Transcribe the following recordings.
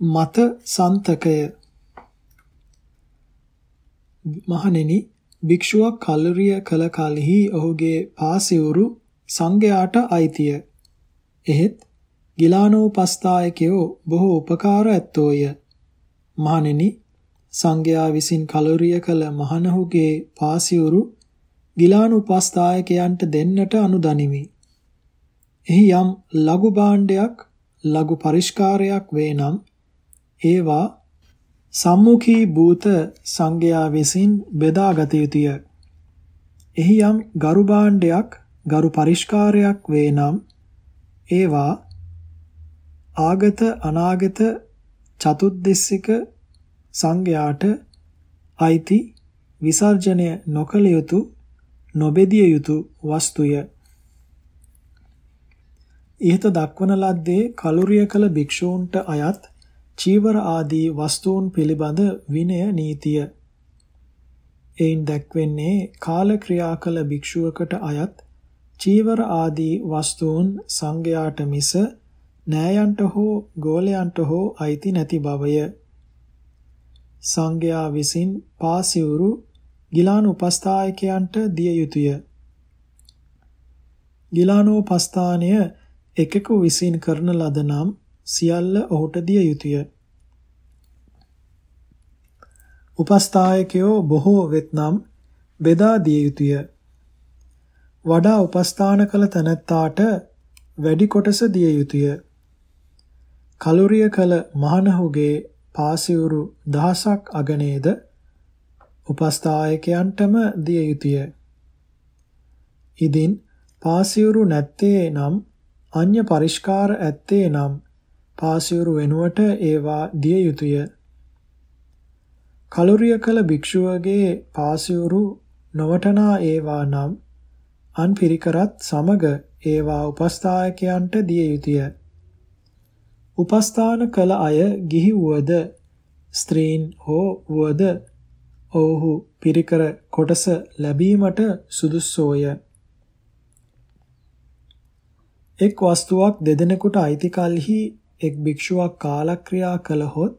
මත සන්තකය මහණෙනි භික්ෂුවක් කලරිය කළ කලෙහි ඔහුගේ පාසිවුරු සංඝයාට අයිතිය. එහෙත් ගිලානෝපස්ථායකයෝ බොහෝ උපකාර ඇත්තෝය. මහණෙනි සංඝයා විසින් කලරිය කළ මහණහුගේ පාසිවුරු ගිලානුපස්ථායකයන්ට දෙන්නට අනුදනිමි. එහි යම් ලඝු භාණ්ඩයක් ලඝු පරිස්කාරයක් වේ නම් ඒවා සම්මුඛී භූත සංඝයා විසින් බෙදාගත යුතුය. එහි යම් ගරු භාණ්ඩයක් ගරු පරිස්කාරයක් වේ නම් ඒවා ආගත අනාගත චතුද්දෙස්සික සංඝයාට අයිති විසර්ජනය නොකළ යුතු නොබෙදිය යුතු වස්තුය. ඉහත දක්වන ලද්දේ කලුරිය කළ භික්ෂූන්ට අයත් චීවර ආදී වස්තුන් පිළිබඳ විනය නීතිය. එයින් දැක්වෙන්නේ කාල ක්‍රියා කළ භික්ෂුවකට අයත් චීවර ආදී වස්තුන් සංඝයාට මිස නෑයන්ට හෝ ගෝලයන්ට හෝ අයිති නැති බවය. සංඝයා විසින් පාසිවුරු ගිලාන උපස්ථායකයන්ට දිය යුතුය. ගිලානෝපස්ථානය එකෙකු විසින් කරන ලද නම් සියල්ල ඔහුට දිය යුතුය. උපස්ථායකයෝ බොහෝ වෙත්නම් බෙදා දිය යුතුය. වඩා උපස්ථාන කළ තැනැත්තාට වැඩි කොටස දිය යුතුය. කලුරිය කළ මහණහුගේ පාසිවුරු දහසක් අගනේද උපස්ථායකයන්ටම දිය යුතුය. ඉදින් පාසිවුරු නැත්තේ නම් අඤ්‍ය පරිස්කාර ඇත්තේ නම් පාසිවුරු වෙනුවට ඒවා දිය යුතුය. කලුරිය කළ භික්ෂුවගේ පාසිවුරු නොවටනා ඒවා නම් අන් පිරිකරත් සමග ඒවා උපස්ථායකයන්ට දිය යුතුය. උපස්ථාන කළ අය ගිහි වුවද ස්ත්‍රීන් හෝ වුවද ඔව්හු පිරිකර කොටස ලැබීමට සුදුස්සෝය. එක් වස්තුවක් දෙදෙනෙකුට අයිති කලෙහි එක් භික්ෂුවක් කාලක්‍රියා කළහොත්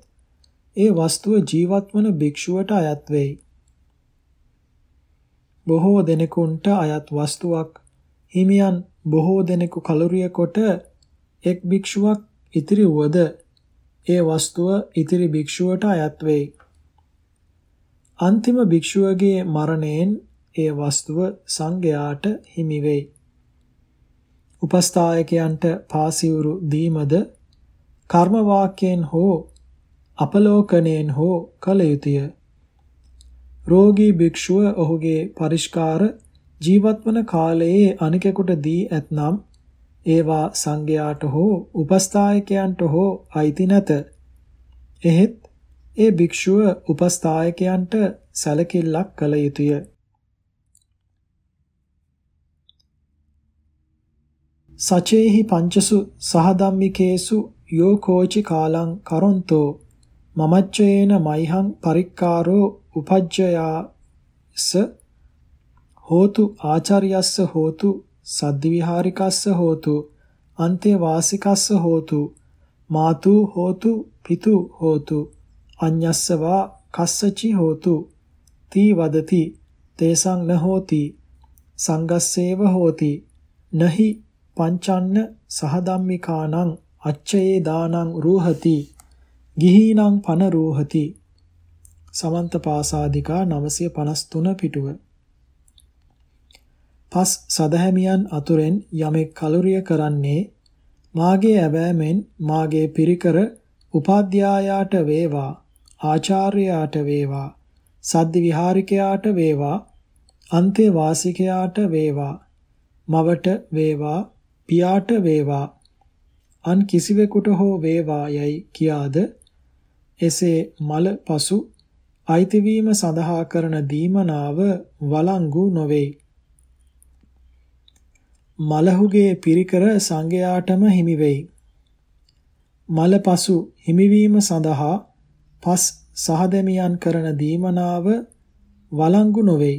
ඒ වස්තුව ජීවත් වන භික්ෂුවට අයත් වෙයි. බොහෝ දෙනෙකුන්ට අයත් වස්තුවක් හිමියන් බොහෝ දෙනෙකු කලුරිය කොට එක් භික්ෂුවක් ඉතිරි වුවද ඒ වස්තුව ඉතිරි භික්ෂුවට අයත් වෙයි. අන්තිම භික්ෂුවගේ මරණයෙන් ඒ වස්තුව සංඝයාට හිමි වෙයි. උපස්ථායකයන්ට පාසිවුරු දීමද කර්ම වාක්‍යයෙන් හෝ අපලෝකණයෙන් හෝ කළ යුතුය. රෝගී භික්ෂුව ඔහුගේ පරිස්කාර ජීවත්වන කාලයේ අනිකෙකුට දී ඇතනම් ඒවා සංඝයාට හෝ උපස්ථායකයන්ට හෝ අයිති නැත. එහෙත් ඒ භික්ෂුව උපස්ථායකයන්ට සැලකිල්ලක් කළ යුතුය. සචේහි පංචසු සහධම්මිකේසු යෝ කෝචි කාලං කරොන්තෝ මමච්චයේන මයිහං පරික්කාරෝ උපජ්ජයාස හෝතු ආචාර්යස්ස හෝතු සද්දිවිහාරිකස්ස හෝතු අන්තේ වාසිකස්ස හෝතු මාතු හෝතු පිතු හෝතු අඤ්ඤස්සවා කස්සචි හෝතු තී වදති තේසං න හෝති සංගස්සේව හෝති නහි පංචන්න සහධම්මිකානං අච්චයේ දානං රූහති ගිහීනං පන රූහති. සමන්ත පාසාදිකා 953 පිටුව. පස් සදහැමියන් අතුරෙන් යමෙක් කලුරිය කරන්නේ මාගේ ඇබෑමෙන් මාගේ පිරිකර උපාධ්‍යායාට වේවා ආචාර්යයාට වේවා සද්දි විහාරිකයාට වේවා අන්තේ වාසිකයාට වේවා මවට වේවා පියාට වේවා අන් කිසිවෙකුට හෝ වේවා යයි කියාද එසේ මල පසු අයිතිවීම සඳහා කරන දීමනාව වළංගු නොවේ. මලහුගේ පිරිකර සංඝයාටම හිමි වෙයි. මල පසු හිමිවීම සඳහා පස් සහදමියන් කරන දීමනාව වළංගු නොවේ.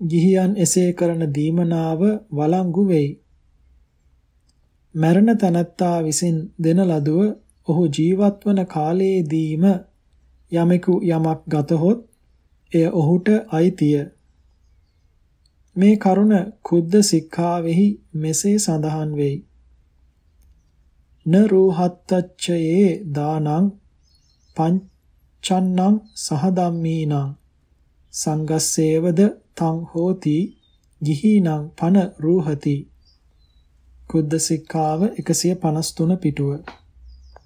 ගිහියන් එසේ කරන දීමනාව වළංගු වෙයි. මරණ තනත්තා විසින් දෙන ලදුව ඔහු ජීවත්වන කාලයේදීම යමෙකු යමක් ගතහොත් එය ඔහුට අයිතිය. මේ කරුණ කුද්ද සික්ඛාවෙහි මෙසේ සඳහන් වෙයි. න රෝහත්තච්චයේ දානං පංචන්නං සහදම්මීනං සංගස්සේවද තං හෝති ගිහිනං පන රූහති කුද්ද සික්ඛාව 153 පිටුව